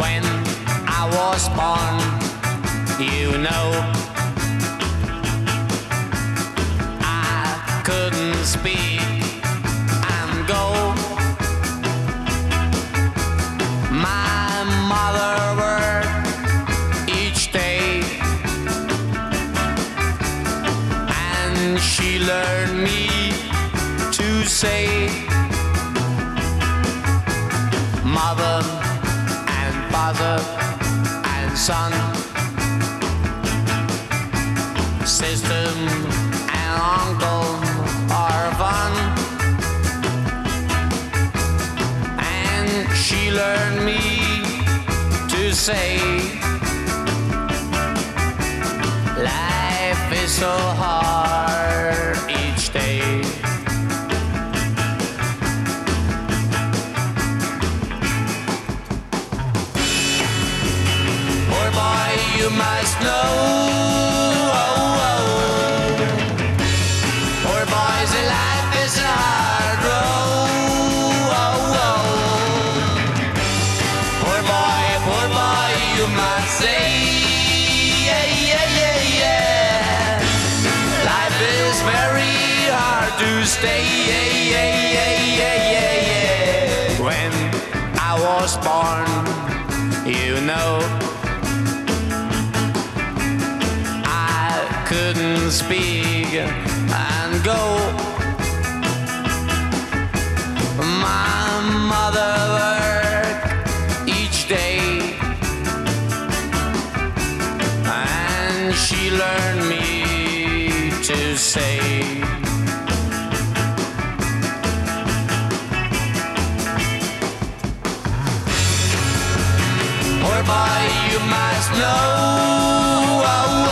was born, you know, I couldn't speak and go. My mother worked each day, and she learned me to say, Mother father and son, sister and uncle are fun. And she learned me to say, Life is so hard you must know. Oh, oh. Poor boys, life is a hard road. Oh, oh. Poor boy, poor boy, you must say. Yeah, yeah, yeah, yeah. Life is very hard to stay. Yeah, yeah, yeah, yeah, yeah, yeah. When I was born, you know. Couldn't speak and go. My mother worked each day, and she learned me to say. Boy, you must know. Oh,